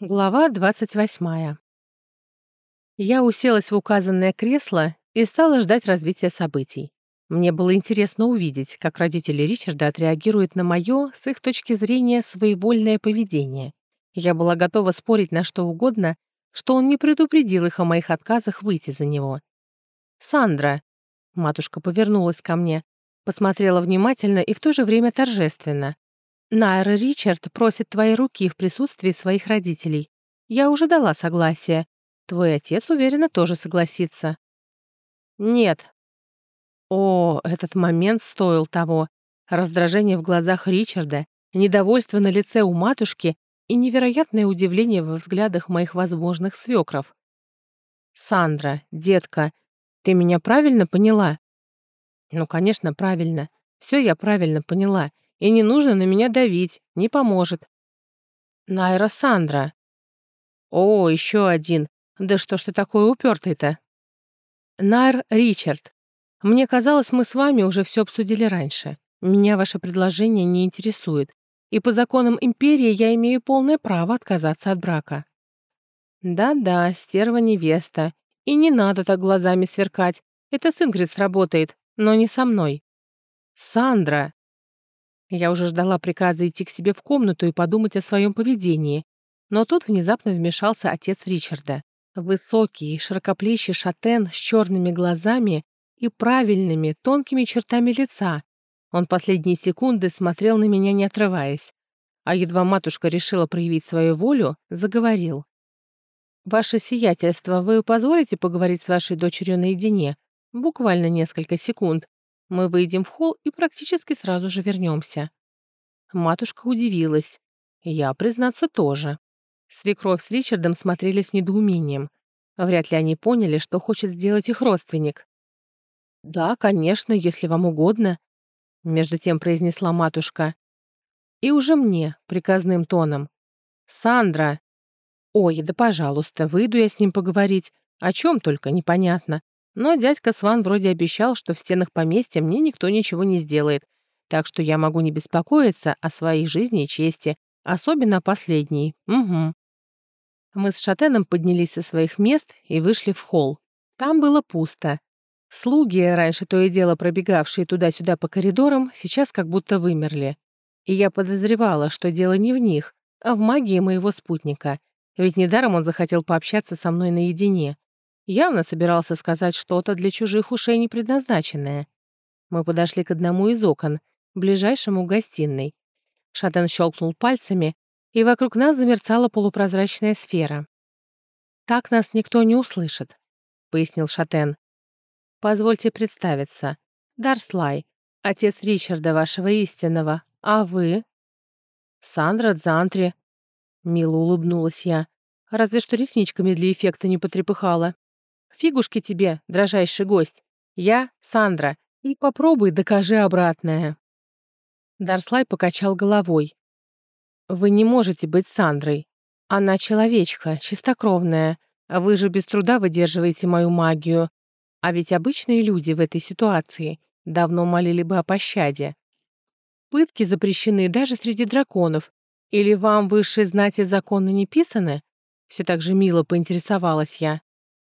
Глава 28. Я уселась в указанное кресло и стала ждать развития событий. Мне было интересно увидеть, как родители Ричарда отреагируют на мое, с их точки зрения, своевольное поведение. Я была готова спорить на что угодно, что он не предупредил их о моих отказах выйти за него. «Сандра», — матушка повернулась ко мне, посмотрела внимательно и в то же время торжественно. Найра Ричард просит твоей руки в присутствии своих родителей. Я уже дала согласие. Твой отец, уверенно, тоже согласится». «Нет». О, этот момент стоил того. Раздражение в глазах Ричарда, недовольство на лице у матушки и невероятное удивление во взглядах моих возможных свекров. «Сандра, детка, ты меня правильно поняла?» «Ну, конечно, правильно. Все я правильно поняла. И не нужно на меня давить, не поможет. Найра Сандра. О, еще один. Да что ж ты такой упертый-то? Найр Ричард. Мне казалось, мы с вами уже все обсудили раньше. Меня ваше предложение не интересует. И по законам империи я имею полное право отказаться от брака. Да-да, стерва-невеста. И не надо так глазами сверкать. Это с Ингрид сработает, но не со мной. Сандра. Я уже ждала приказа идти к себе в комнату и подумать о своем поведении. Но тут внезапно вмешался отец Ричарда. Высокий, широкоплечий шатен с черными глазами и правильными, тонкими чертами лица. Он последние секунды смотрел на меня, не отрываясь. А едва матушка решила проявить свою волю, заговорил. «Ваше сиятельство, вы позволите поговорить с вашей дочерью наедине? Буквально несколько секунд. Мы выйдем в холл и практически сразу же вернемся. Матушка удивилась. Я, признаться, тоже. Свекровь с Ричардом смотрели с недоумением. Вряд ли они поняли, что хочет сделать их родственник. «Да, конечно, если вам угодно», — между тем произнесла матушка. И уже мне, приказным тоном. «Сандра!» «Ой, да пожалуйста, выйду я с ним поговорить. О чем только, непонятно. Но дядька Сван вроде обещал, что в стенах поместья мне никто ничего не сделает, так что я могу не беспокоиться о своей жизни и чести, особенно последней. Угу. Мы с Шатеном поднялись со своих мест и вышли в холл. Там было пусто. Слуги, раньше то и дело пробегавшие туда-сюда по коридорам, сейчас как будто вымерли. И я подозревала, что дело не в них, а в магии моего спутника. Ведь недаром он захотел пообщаться со мной наедине. Явно собирался сказать что-то для чужих ушей не предназначенное. Мы подошли к одному из окон, ближайшему к гостиной. Шатен щелкнул пальцами, и вокруг нас замерцала полупрозрачная сфера. «Так нас никто не услышит», — пояснил Шатен. «Позвольте представиться. Дарслай, отец Ричарда вашего истинного, а вы?» «Сандра Дзантри», — мило улыбнулась я, разве что ресничками для эффекта не потрепыхала. Фигушки тебе, дрожайший гость. Я Сандра. И попробуй докажи обратное». Дарслай покачал головой. «Вы не можете быть Сандрой. Она человечка, чистокровная. Вы же без труда выдерживаете мою магию. А ведь обычные люди в этой ситуации давно молили бы о пощаде. Пытки запрещены даже среди драконов. Или вам высшие знати законы не писаны?» Все так же мило поинтересовалась я.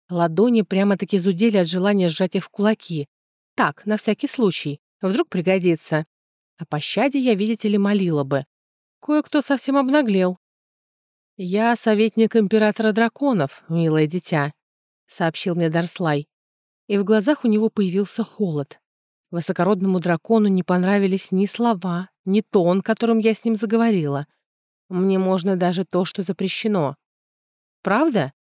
Ладони прямо-таки зудели от желания сжать их в кулаки. Так, на всякий случай. Вдруг пригодится. О пощаде я, видите ли, молила бы. Кое-кто совсем обнаглел. «Я советник императора драконов, милое дитя», — сообщил мне Дарслай. И в глазах у него появился холод. Высокородному дракону не понравились ни слова, ни тон, которым я с ним заговорила. Мне можно даже то, что запрещено. Правда?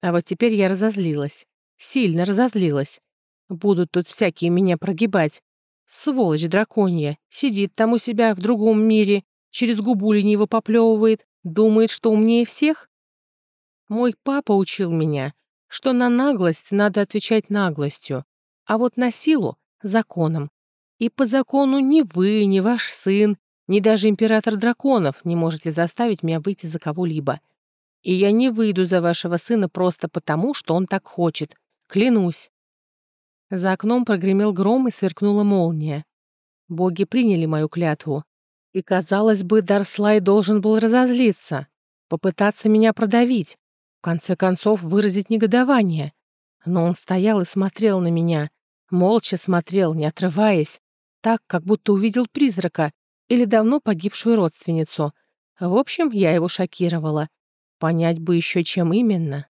А вот теперь я разозлилась. Сильно разозлилась. Будут тут всякие меня прогибать. Сволочь драконья. Сидит там у себя в другом мире, через губу лениво поплевывает, думает, что умнее всех. Мой папа учил меня, что на наглость надо отвечать наглостью, а вот на силу — законом. И по закону ни вы, ни ваш сын, ни даже император драконов не можете заставить меня выйти за кого-либо. И я не выйду за вашего сына просто потому, что он так хочет. Клянусь». За окном прогремел гром и сверкнула молния. Боги приняли мою клятву. И, казалось бы, Дарслай должен был разозлиться. попытаться меня продавить, в конце концов выразить негодование. Но он стоял и смотрел на меня, молча смотрел, не отрываясь, так, как будто увидел призрака или давно погибшую родственницу. В общем, я его шокировала. Понять бы еще, чем именно.